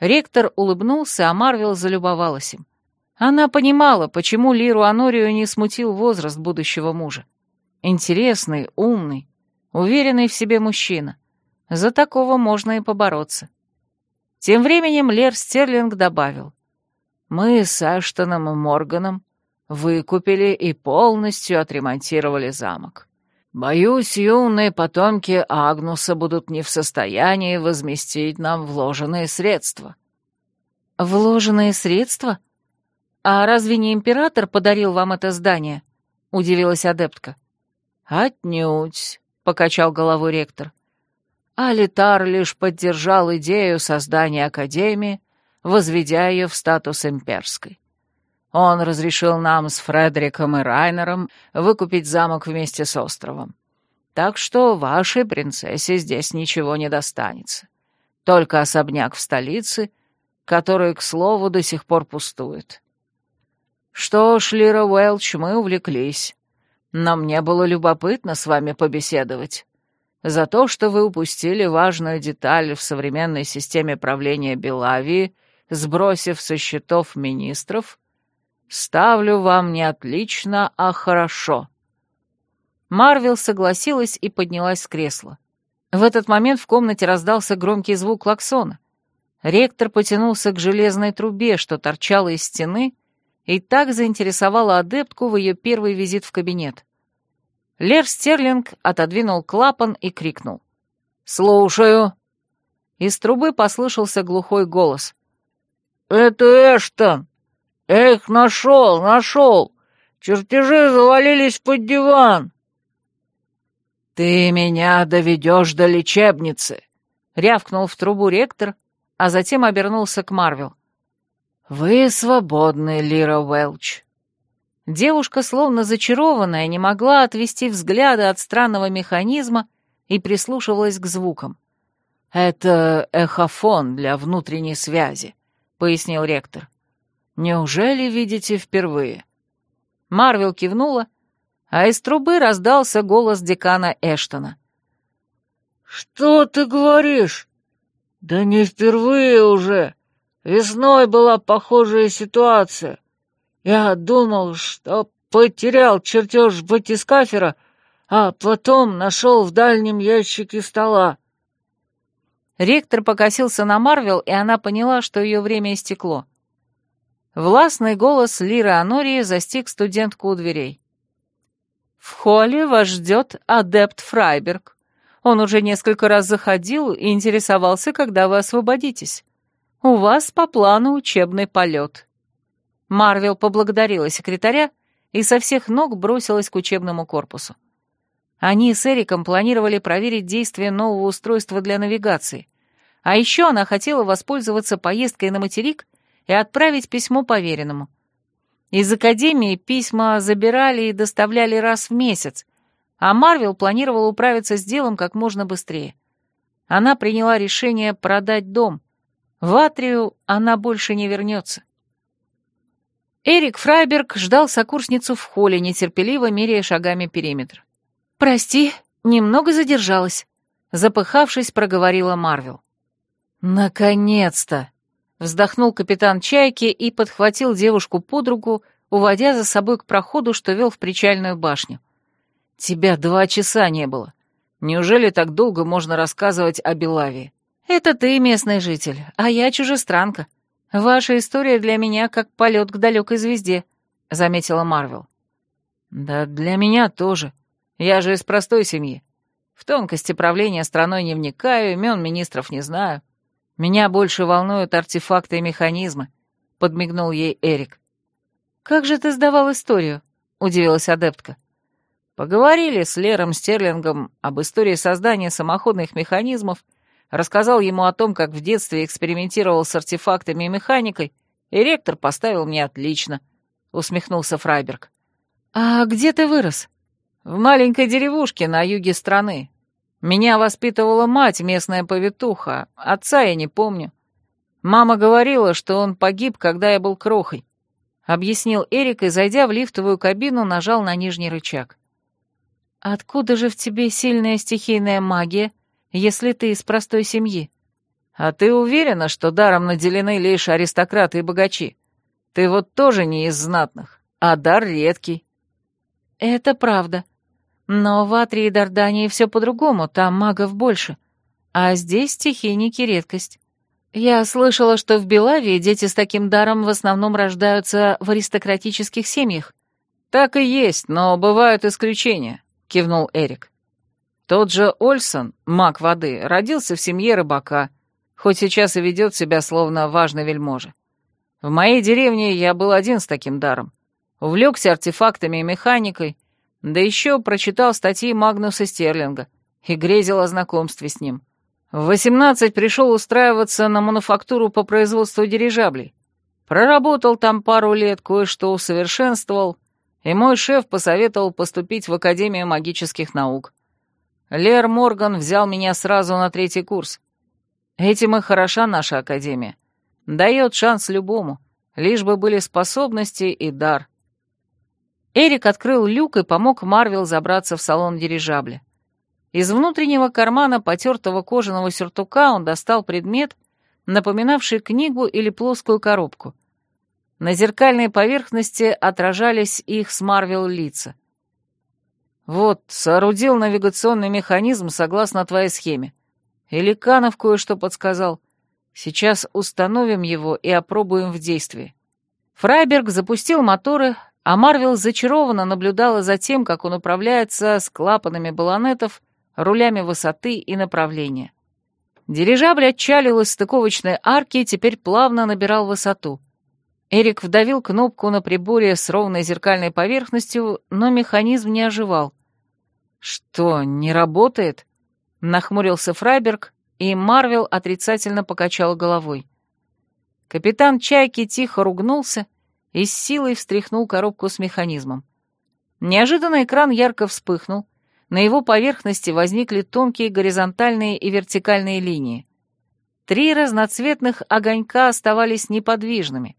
Ректор улыбнулся, а Марвел залюбовалась им. Она понимала, почему Лиру Анорию не смутил возраст будущего мужа. Интересный, умный, уверенный в себе мужчина. За такого можно и побороться. Тем временем Лер Стерлинг добавил. «Мы с Эштоном и Морганом выкупили и полностью отремонтировали замок. Боюсь, юные потомки Агнуса будут не в состоянии возместить нам вложенные средства». «Вложенные средства? А разве не император подарил вам это здание?» — удивилась адептка. «Отнюдь», — покачал головой ректор. Алитар лишь поддержал идею создания Академии, возведя ее в статус имперской. Он разрешил нам с Фредериком и Райнером выкупить замок вместе с островом. Так что вашей принцессе здесь ничего не достанется. Только особняк в столице, который, к слову, до сих пор пустует. Что ж, Лира Уэлч, мы увлеклись. Но мне было любопытно с вами побеседовать. За то, что вы упустили важную деталь в современной системе правления Белавии, сбросив со счетов министров, ставлю вам не отлично, а хорошо». Марвел согласилась и поднялась с кресла. В этот момент в комнате раздался громкий звук клаксона. Ректор потянулся к железной трубе, что торчала из стены, и так заинтересовала адептку в ее первый визит в кабинет. Лер Стерлинг отодвинул клапан и крикнул. «Слушаю!» Из трубы послышался глухой голос. «Это Эштон! Эх, нашел, нашел! Чертежи завалились под диван!» «Ты меня доведешь до лечебницы!» — рявкнул в трубу ректор, а затем обернулся к Марвел. «Вы свободны, Лира Уэлч». Девушка, словно зачарованная, не могла отвести взгляды от странного механизма и прислушивалась к звукам. «Это эхофон для внутренней связи», — пояснил ректор. «Неужели видите впервые?» Марвел кивнула, а из трубы раздался голос декана Эштона. «Что ты говоришь? Да не впервые уже. Весной была похожая ситуация. Я думал, что потерял чертеж батискафера, а потом нашел в дальнем ящике стола. Ректор покосился на Марвел, и она поняла, что ее время истекло. Властный голос Лиры Анории застиг студентку у дверей. «В холле вас ждет адепт Фрайберг. Он уже несколько раз заходил и интересовался, когда вы освободитесь. У вас по плану учебный полет». Марвел поблагодарила секретаря и со всех ног бросилась к учебному корпусу. Они с Эриком планировали проверить действие нового устройства для навигации. А еще она хотела воспользоваться поездкой на материк и отправить письмо поверенному. Из академии письма забирали и доставляли раз в месяц, а Марвел планировал управиться с делом как можно быстрее. Она приняла решение продать дом. В Атрию она больше не вернется. Эрик Фрайберг ждал сокурсницу в холле, нетерпеливо меряя шагами периметр. «Прости, немного задержалась», — запыхавшись, проговорила Марвел. «Наконец-то!» — вздохнул капитан Чайки и подхватил девушку под руку, уводя за собой к проходу, что вел в причальную башню. «Тебя два часа не было. Неужели так долго можно рассказывать о Белавии?» «Это ты местный житель, а я чужестранка. «Ваша история для меня как полет к далекой звезде», — заметила Марвел. «Да для меня тоже. Я же из простой семьи. В тонкости правления страной не вникаю, имен министров не знаю. Меня больше волнуют артефакты и механизмы», — подмигнул ей Эрик. «Как же ты сдавал историю?» — удивилась адептка. Поговорили с Лером Стерлингом об истории создания самоходных механизмов рассказал ему о том, как в детстве экспериментировал с артефактами и механикой, и ректор поставил мне отлично», — усмехнулся Фрайберг. «А где ты вырос?» «В маленькой деревушке на юге страны. Меня воспитывала мать, местная повитуха, отца я не помню. Мама говорила, что он погиб, когда я был крохой», — объяснил Эрик и, зайдя в лифтовую кабину, нажал на нижний рычаг. «Откуда же в тебе сильная стихийная магия?» Если ты из простой семьи. А ты уверена, что даром наделены лишь аристократы и богачи? Ты вот тоже не из знатных, а дар редкий. Это правда. Но в Атрии и Дардании все по-другому, там магов больше. А здесь стихийники — редкость. Я слышала, что в Белавии дети с таким даром в основном рождаются в аристократических семьях. Так и есть, но бывают исключения, — кивнул Эрик. Тот же Ольсон, маг воды, родился в семье рыбака, хоть сейчас и ведет себя словно важный вельможа. В моей деревне я был один с таким даром. Увлекся артефактами и механикой, да еще прочитал статьи Магнуса Стерлинга и грезил о знакомстве с ним. В восемнадцать пришел устраиваться на мануфактуру по производству дирижаблей. Проработал там пару лет, кое-что усовершенствовал, и мой шеф посоветовал поступить в Академию магических наук. Лер Морган взял меня сразу на третий курс. Этим и хороша наша Академия. Дает шанс любому, лишь бы были способности и дар. Эрик открыл люк и помог Марвел забраться в салон дирижабля. Из внутреннего кармана потертого кожаного сюртука он достал предмет, напоминавший книгу или плоскую коробку. На зеркальной поверхности отражались их с Марвел лица. «Вот, соорудил навигационный механизм согласно твоей схеме. Иликанов кое-что подсказал. Сейчас установим его и опробуем в действии». Фрайберг запустил моторы, а Марвел зачарованно наблюдала за тем, как он управляется с клапанами баллонетов, рулями высоты и направления. Дирижабль отчалил из стыковочной арки и теперь плавно набирал высоту. Эрик вдавил кнопку на приборе с ровной зеркальной поверхностью, но механизм не оживал. «Что, не работает?» — нахмурился Фрайберг, и Марвел отрицательно покачал головой. Капитан Чайки тихо ругнулся и с силой встряхнул коробку с механизмом. Неожиданно экран ярко вспыхнул, на его поверхности возникли тонкие горизонтальные и вертикальные линии. Три разноцветных огонька оставались неподвижными,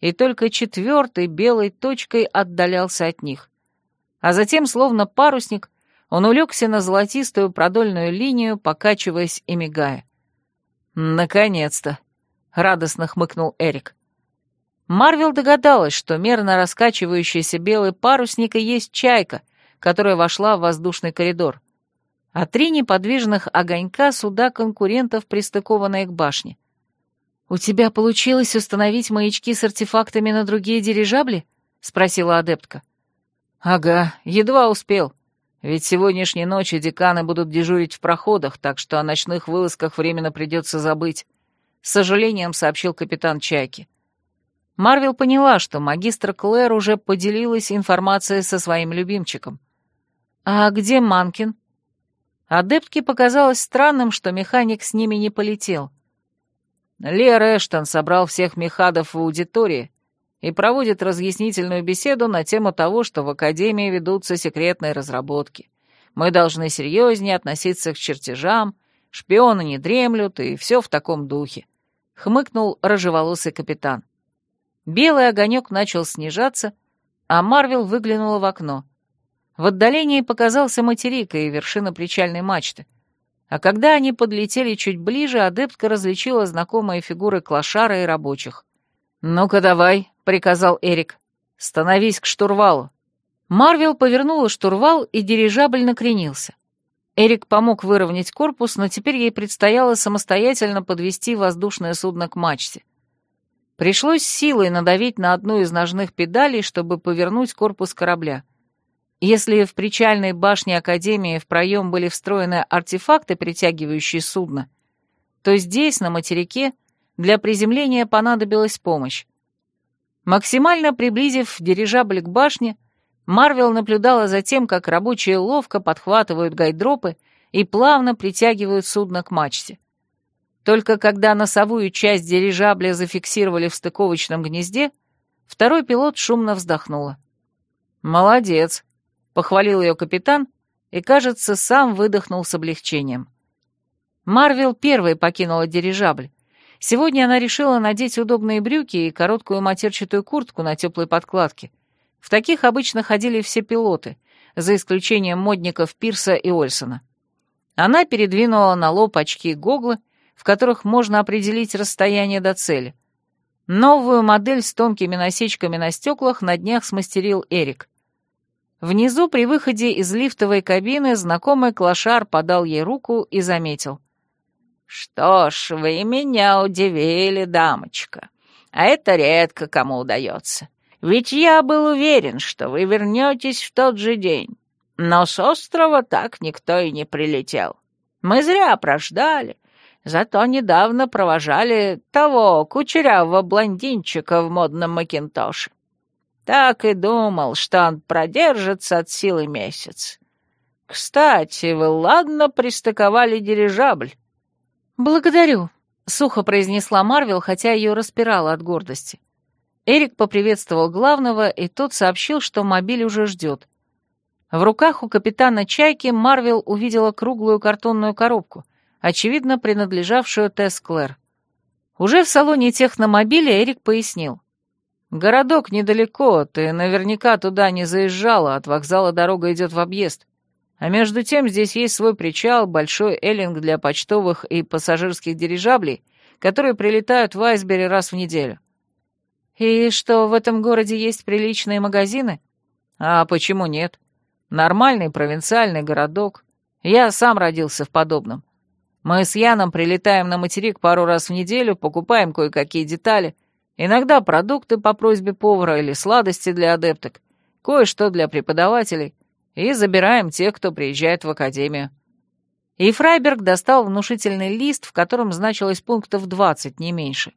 и только четвертый белой точкой отдалялся от них. А затем, словно парусник, он улегся на золотистую продольную линию, покачиваясь и мигая. «Наконец-то!» — радостно хмыкнул Эрик. Марвел догадалась, что мерно раскачивающийся белый парусник и есть чайка, которая вошла в воздушный коридор, а три неподвижных огонька суда конкурентов, пристыкованные к башне. «У тебя получилось установить маячки с артефактами на другие дирижабли?» — спросила адептка. «Ага, едва успел. Ведь сегодняшней ночью деканы будут дежурить в проходах, так что о ночных вылазках временно придется забыть», — с сожалением сообщил капитан Чайки. Марвел поняла, что магистр Клэр уже поделилась информацией со своим любимчиком. «А где Манкин?» Адептке показалось странным, что механик с ними не полетел. Лер Эштон собрал всех мехадов в аудитории и проводит разъяснительную беседу на тему того, что в Академии ведутся секретные разработки. Мы должны серьезнее относиться к чертежам, шпионы не дремлют и все в таком духе. Хмыкнул рыжеволосый капитан. Белый огонек начал снижаться, а Марвел выглянула в окно. В отдалении показался материк и вершина причальной мачты. А когда они подлетели чуть ближе, адептка различила знакомые фигуры клошара и рабочих. «Ну-ка давай», — приказал Эрик. «Становись к штурвалу». Марвел повернула штурвал, и дирижабль накренился. Эрик помог выровнять корпус, но теперь ей предстояло самостоятельно подвести воздушное судно к мачте. Пришлось силой надавить на одну из ножных педалей, чтобы повернуть корпус корабля. Если в причальной башне Академии в проем были встроены артефакты, притягивающие судно, то здесь, на материке, для приземления понадобилась помощь. Максимально приблизив дирижабль к башне, Марвел наблюдала за тем, как рабочие ловко подхватывают гайдропы и плавно притягивают судно к мачте. Только когда носовую часть дирижабля зафиксировали в стыковочном гнезде, второй пилот шумно вздохнула. «Молодец», Похвалил ее капитан и, кажется, сам выдохнул с облегчением. Марвел первой покинула дирижабль. Сегодня она решила надеть удобные брюки и короткую матерчатую куртку на теплой подкладке. В таких обычно ходили все пилоты, за исключением модников Пирса и Ольсона. Она передвинула на лоб очки-гоглы, в которых можно определить расстояние до цели. Новую модель с тонкими насечками на стеклах на днях смастерил Эрик. Внизу, при выходе из лифтовой кабины, знакомый клошар подал ей руку и заметил. «Что ж, вы меня удивили, дамочка. А это редко кому удается. Ведь я был уверен, что вы вернетесь в тот же день. Но с острова так никто и не прилетел. Мы зря прождали, зато недавно провожали того кучерявого блондинчика в модном макинтоше. Так и думал, что он продержится от силы месяц. Кстати, вы ладно пристыковали дирижабль. Благодарю, сухо произнесла Марвел, хотя ее распирало от гордости. Эрик поприветствовал главного, и тот сообщил, что мобиль уже ждет. В руках у капитана «Чайки» Марвел увидела круглую картонную коробку, очевидно, принадлежавшую Тесс Клэр. Уже в салоне техномобиля Эрик пояснил. «Городок недалеко, ты наверняка туда не заезжала, от вокзала дорога идет в объезд. А между тем здесь есть свой причал, большой эллинг для почтовых и пассажирских дирижаблей, которые прилетают в Айсбери раз в неделю. И что, в этом городе есть приличные магазины? А почему нет? Нормальный провинциальный городок. Я сам родился в подобном. Мы с Яном прилетаем на материк пару раз в неделю, покупаем кое-какие детали, иногда продукты по просьбе повара или сладости для адепток, кое-что для преподавателей, и забираем тех, кто приезжает в академию. И Фрайберг достал внушительный лист, в котором значилось пунктов двадцать, не меньше.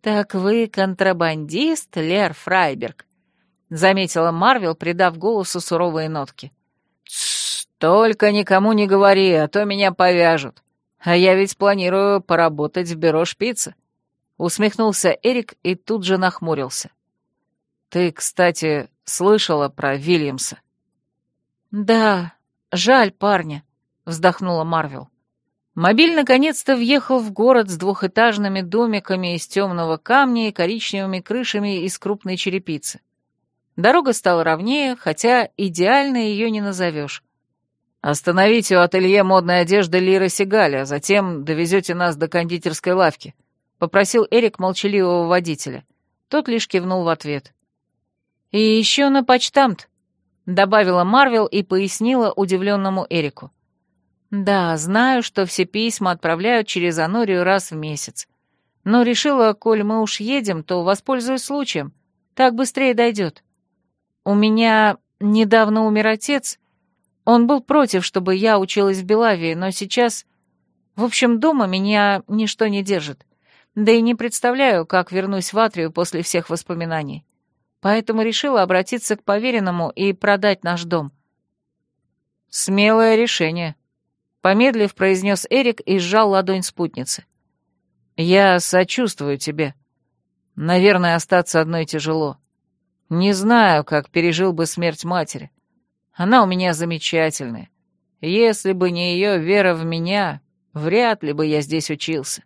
«Так вы контрабандист, Лер Фрайберг», — заметила Марвел, придав голосу суровые нотки. «Тссс, только никому не говори, а то меня повяжут. А я ведь планирую поработать в бюро шпица». Усмехнулся Эрик и тут же нахмурился. «Ты, кстати, слышала про Вильямса?» «Да, жаль парня», — вздохнула Марвел. Мобиль наконец-то въехал в город с двухэтажными домиками из темного камня и коричневыми крышами из крупной черепицы. Дорога стала ровнее, хотя идеально ее не назовешь. «Остановите у ателье модной одежды Лира Сигаля, а затем довезете нас до кондитерской лавки», — попросил Эрик молчаливого водителя. Тот лишь кивнул в ответ. «И еще на почтамт», — добавила Марвел и пояснила удивленному Эрику. Да, знаю, что все письма отправляют через Анорию раз в месяц. Но решила, коль мы уж едем, то воспользуюсь случаем. Так быстрее дойдет. У меня недавно умер отец. Он был против, чтобы я училась в Белавии, но сейчас... В общем, дома меня ничто не держит. Да и не представляю, как вернусь в Атрию после всех воспоминаний. Поэтому решила обратиться к поверенному и продать наш дом. Смелое решение, Помедлив, произнес Эрик и сжал ладонь спутницы. «Я сочувствую тебе. Наверное, остаться одной тяжело. Не знаю, как пережил бы смерть матери. Она у меня замечательная. Если бы не ее вера в меня, вряд ли бы я здесь учился».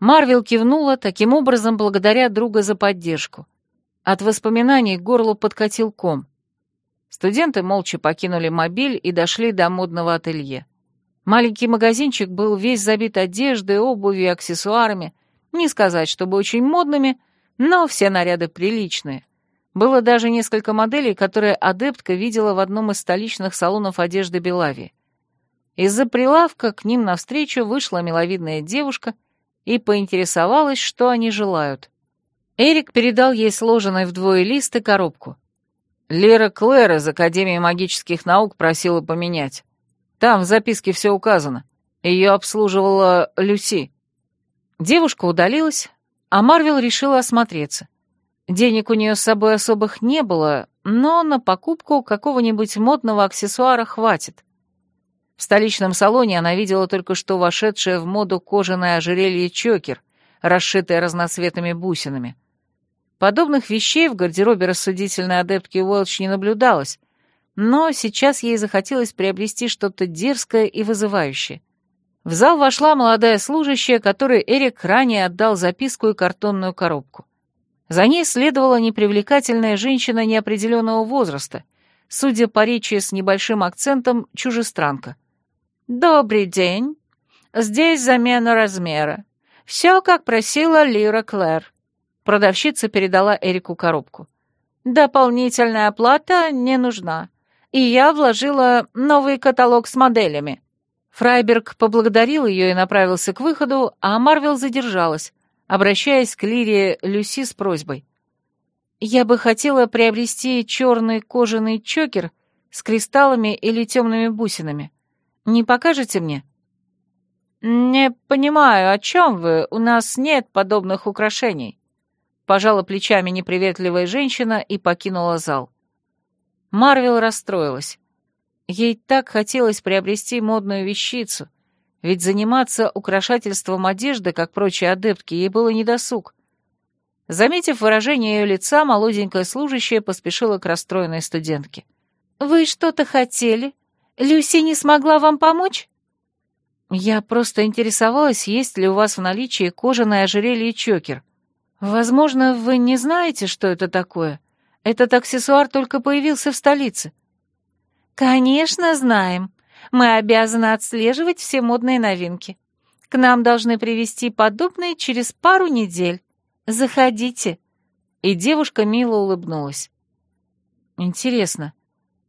Марвел кивнула, таким образом благодаря друга за поддержку. От воспоминаний к горлу подкатил ком. Студенты молча покинули мобиль и дошли до модного ателье. Маленький магазинчик был весь забит одеждой, обувью и аксессуарами. Не сказать, чтобы очень модными, но все наряды приличные. Было даже несколько моделей, которые адептка видела в одном из столичных салонов одежды Белави. Из-за прилавка к ним навстречу вышла миловидная девушка и поинтересовалась, что они желают. Эрик передал ей сложенный вдвое лист и коробку. Лера Клэр из Академии магических наук просила поменять. Там в записке все указано. Ее обслуживала Люси. Девушка удалилась, а Марвел решила осмотреться. Денег у нее с собой особых не было, но на покупку какого-нибудь модного аксессуара хватит. В столичном салоне она видела только что вошедшее в моду кожаное ожерелье чокер, расшитое разноцветными бусинами. Подобных вещей в гардеробе рассудительной адептки Уэлч не наблюдалось, но сейчас ей захотелось приобрести что-то дерзкое и вызывающее. В зал вошла молодая служащая, которой Эрик ранее отдал записку и картонную коробку. За ней следовала непривлекательная женщина неопределенного возраста, судя по речи с небольшим акцентом, чужестранка. «Добрый день. Здесь замена размера. Все, как просила Лира Клэр». Продавщица передала Эрику коробку. «Дополнительная оплата не нужна и я вложила новый каталог с моделями». Фрайберг поблагодарил ее и направился к выходу, а Марвел задержалась, обращаясь к Лире Люси с просьбой. «Я бы хотела приобрести черный кожаный чокер с кристаллами или темными бусинами. Не покажете мне?» «Не понимаю, о чем вы? У нас нет подобных украшений», — пожала плечами неприветливая женщина и покинула зал. Марвел расстроилась. Ей так хотелось приобрести модную вещицу, ведь заниматься украшательством одежды, как прочие адептки, ей было недосуг. Заметив выражение ее лица, молоденькая служащая поспешила к расстроенной студентке. «Вы что-то хотели? Люси не смогла вам помочь?» «Я просто интересовалась, есть ли у вас в наличии кожаное ожерелье чокер. Возможно, вы не знаете, что это такое. Этот аксессуар только появился в столице». «Конечно, знаем. Мы обязаны отслеживать все модные новинки. К нам должны привезти подобные через пару недель. Заходите». И девушка мило улыбнулась. «Интересно,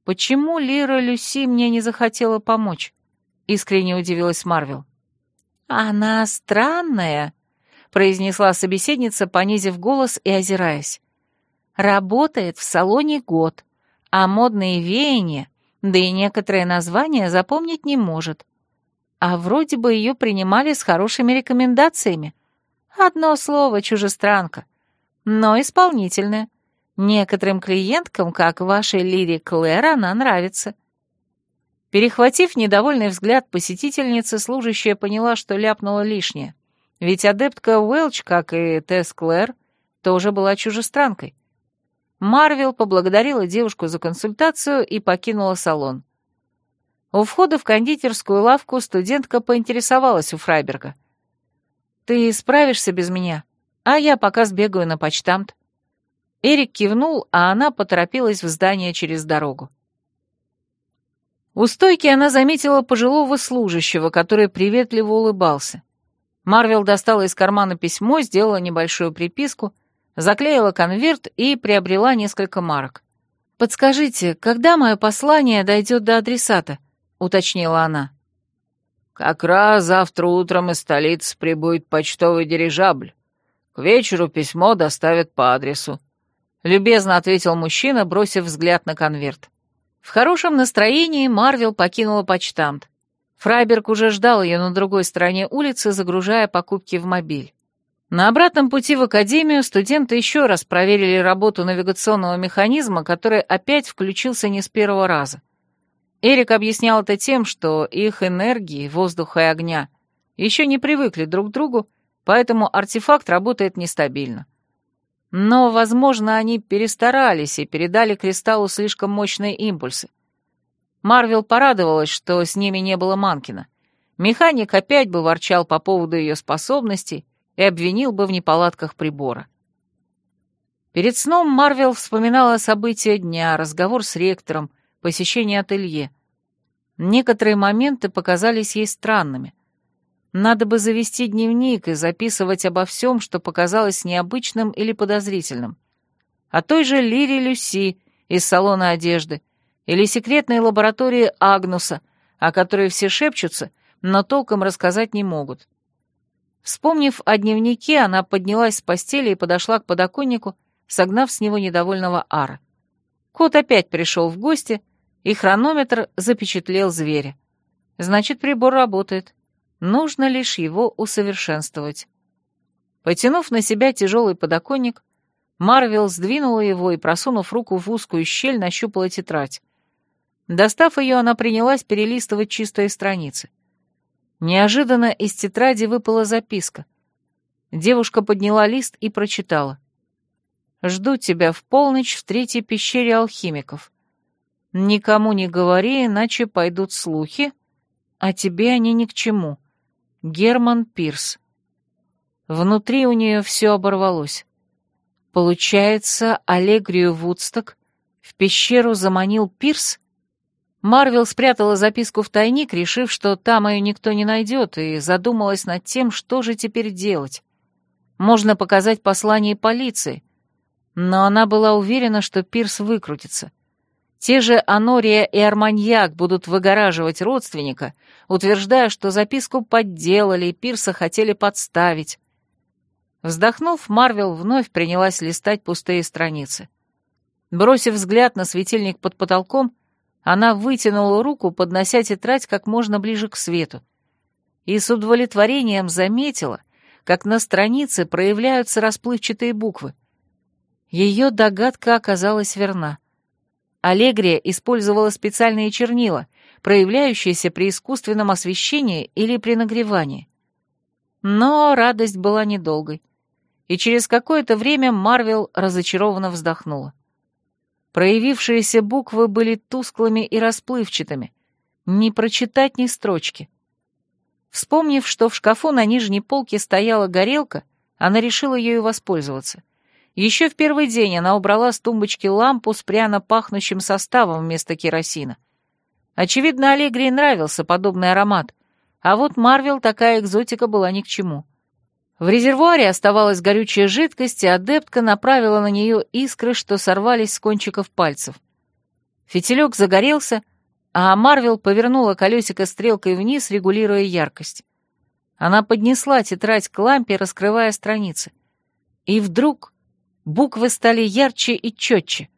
почему Лира Люси мне не захотела помочь?» — искренне удивилась Марвел. «Она странная», — произнесла собеседница, понизив голос и озираясь. «Работает в салоне год, а модные веяния, да и некоторые названия запомнить не может. А вроде бы ее принимали с хорошими рекомендациями. Одно слово — чужестранка. Но исполнительная. Некоторым клиенткам, как вашей Лире Клэр, она нравится. Перехватив недовольный взгляд посетительницы, служащая поняла, что ляпнула лишнее. Ведь адептка Уэлч, как и Тесс Клэр, тоже была чужестранкой. Марвел поблагодарила девушку за консультацию и покинула салон. У входа в кондитерскую лавку студентка поинтересовалась у Фрайберга. «Ты справишься без меня, а я пока сбегаю на почтамт». Эрик кивнул, а она поторопилась в здание через дорогу. У стойки она заметила пожилого служащего, который приветливо улыбался. Марвел достала из кармана письмо, сделала небольшую приписку, заклеила конверт и приобрела несколько марок. «Подскажите, когда мое послание дойдет до адресата?» — уточнила она. Как раз завтра утром из столицы прибудет почтовый дирижабль. К вечеру письмо доставят по адресу. Любезно ответил мужчина, бросив взгляд на конверт. В хорошем настроении Марвел покинула почтамт. Фрайберг уже ждал ее на другой стороне улицы, загружая покупки в мобиль. На обратном пути в академию студенты еще раз проверили работу навигационного механизма, который опять включился не с первого раза. Эрик объяснял это тем, что их энергии, воздуха и огня, еще не привыкли друг к другу, поэтому артефакт работает нестабильно. Но, возможно, они перестарались и передали кристаллу слишком мощные импульсы. Марвел порадовалась, что с ними не было Манкина. Механик опять бы ворчал по поводу ее способностей и обвинил бы в неполадках прибора. Перед сном Марвел вспоминала события дня, разговор с ректором, посещение ателье. Некоторые моменты показались ей странными. Надо бы завести дневник и записывать обо всем, что показалось необычным или подозрительным. О той же Лире Люси из салона одежды или секретной лаборатории Агнуса, о которой все шепчутся, но толком рассказать не могут. Вспомнив о дневнике, она поднялась с постели и подошла к подоконнику, согнав с него недовольного Ара. Кот опять пришел в гости, и хронометр запечатлел зверя. Значит, прибор работает. Нужно лишь его усовершенствовать. Потянув на себя тяжелый подоконник, Марвел сдвинула его и, просунув руку в узкую щель, нащупала тетрадь. Достав ее, она принялась перелистывать чистые страницы. Неожиданно из тетради выпала записка. Девушка подняла лист и прочитала. «Жду тебя в полночь в третьей пещере алхимиков. Никому не говори, иначе пойдут слухи, а тебе они ни к чему. Герман Пирс. Внутри у нее все оборвалось. Получается, Аллегрию Вудсток в пещеру заманил Пирс? Марвел спрятала записку в тайник, решив, что там ее никто не найдет, и задумалась над тем, что же теперь делать. Можно показать послание полиции, но она была уверена, что Пирс выкрутится. Те же Анория и Арманьяк будут выгораживать родственника, утверждая, что записку подделали и Пирса хотели подставить. Вздохнув, Марвел вновь принялась листать пустые страницы. Бросив взгляд на светильник под потолком, она вытянула руку, поднося тетрадь как можно ближе к свету, и с удовлетворением заметила, как на странице проявляются расплывчатые буквы. Ее догадка оказалась верна. Аллегрия использовала специальные чернила, проявляющиеся при искусственном освещении или при нагревании. Но радость была недолгой. и через какое-то время Марвел разочарованно вздохнула. Проявившиеся буквы были тусклыми и расплывчатыми, не прочитать ни строчки. Вспомнив, что в шкафу на нижней полке стояла горелка, она решила ею воспользоваться. Еще в первый день она убрала с тумбочки лампу с пряно пахнущим составом вместо керосина. Очевидно, Аллегрии нравился подобный аромат, а вот Марвел такая экзотика была ни к чему. В резервуаре оставалась горючая жидкость, и адептка направила на нее искры, что сорвались с кончиков пальцев. Фитилек загорелся, а Марвел повернула колесико стрелкой вниз, регулируя яркость. Она поднесла тетрадь к лампе, раскрывая страницы. И вдруг буквы стали ярче и четче.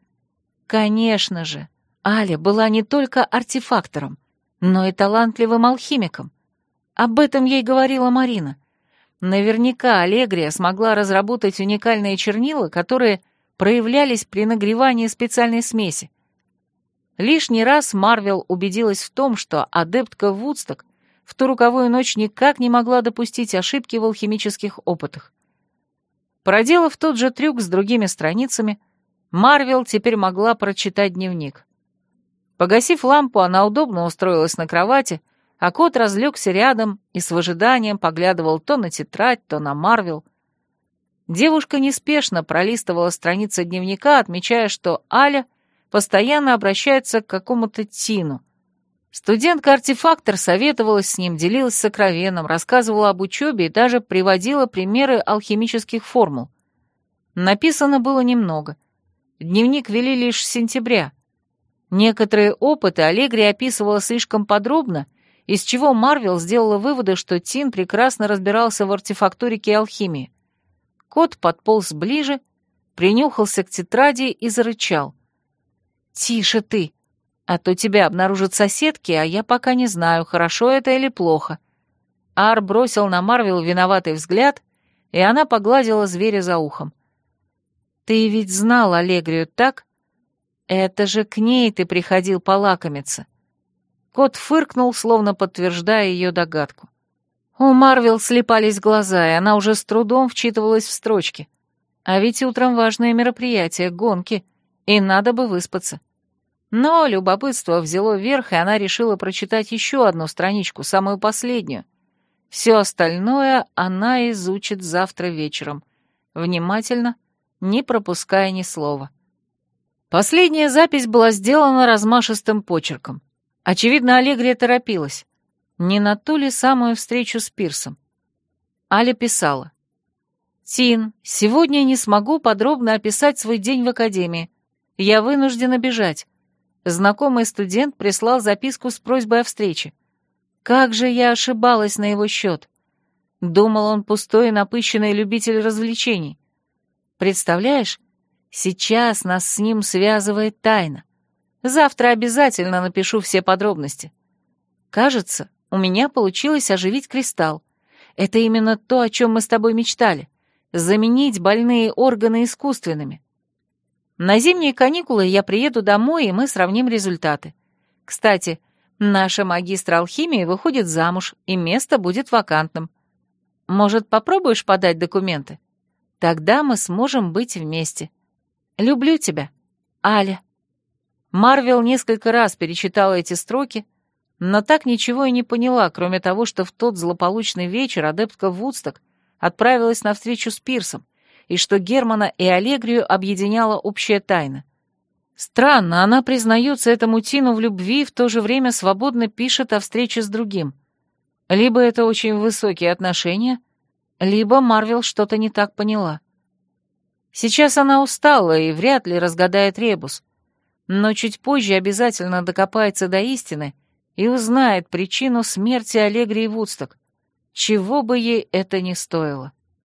Конечно же, Аля была не только артефактором, но и талантливым алхимиком. Об этом ей говорила Марина. Наверняка Аллегрия смогла разработать уникальные чернила, которые проявлялись при нагревании специальной смеси. Лишний раз Марвел убедилась в том, что адептка Вудсток в ту руковую ночь никак не могла допустить ошибки в алхимических опытах. Проделав тот же трюк с другими страницами, Марвел теперь могла прочитать дневник. Погасив лампу, она удобно устроилась на кровати, а кот разлегся рядом и с выжиданием поглядывал то на тетрадь, то на Марвел. Девушка неспешно пролистывала страницы дневника, отмечая, что Аля постоянно обращается к какому-то Тину. Студентка-артефактор советовалась с ним, делилась сокровенным, рассказывала об учебе и даже приводила примеры алхимических формул. Написано было немного. Дневник вели лишь с сентября. Некоторые опыты Аллегри описывала слишком подробно, из чего Марвел сделала выводы, что Тин прекрасно разбирался в артефакторике и алхимии. Кот подполз ближе, принюхался к тетради и зарычал. «Тише ты, а то тебя обнаружат соседки, а я пока не знаю, хорошо это или плохо». Ар бросил на Марвел виноватый взгляд, и она погладила зверя за ухом. «Ты ведь знал Аллегрию, так? Это же к ней ты приходил полакомиться. Кот фыркнул, словно подтверждая ее догадку. У Марвел слепались глаза, и она уже с трудом вчитывалась в строчки. А ведь утром важное мероприятие, гонки, и надо бы выспаться. Но любопытство взяло верх, и она решила прочитать еще одну страничку, самую последнюю. Все остальное она изучит завтра вечером. Внимательно, не пропуская ни слова. Последняя запись была сделана размашистым почерком. Очевидно, Аллегрия торопилась. Не на ту ли самую встречу с Пирсом? Аля писала. «Тин, сегодня не смогу подробно описать свой день в академии. Я вынуждена бежать. Знакомый студент прислал записку с просьбой о встрече. Как же я ошибалась на его счет. Думал он пустой и напыщенный любитель развлечений. Представляешь, сейчас нас с ним связывает тайна. Завтра обязательно напишу все подробности. Кажется, у меня получилось оживить кристалл. Это именно то, о чем мы с тобой мечтали. Заменить больные органы искусственными. На зимние каникулы я приеду домой, и мы сравним результаты. Кстати, наша магистра алхимии выходит замуж, и место будет вакантным. Может, попробуешь подать документы? Тогда мы сможем быть вместе. Люблю тебя, Аля. Марвел несколько раз перечитала эти строки, но так ничего и не поняла, кроме того, что в тот злополучный вечер адептка Вудсток отправилась на встречу с Пирсом, и что Германа и Аллегрию объединяла общая тайна. Странно, она признается этому Тину в любви и в то же время свободно пишет о встрече с другим. Либо это очень высокие отношения, либо Марвел что-то не так поняла. Сейчас она устала и вряд ли разгадает ребус — но чуть позже обязательно докопается до истины и узнает причину смерти Аллегрии Вудсток, чего бы ей это ни стоило.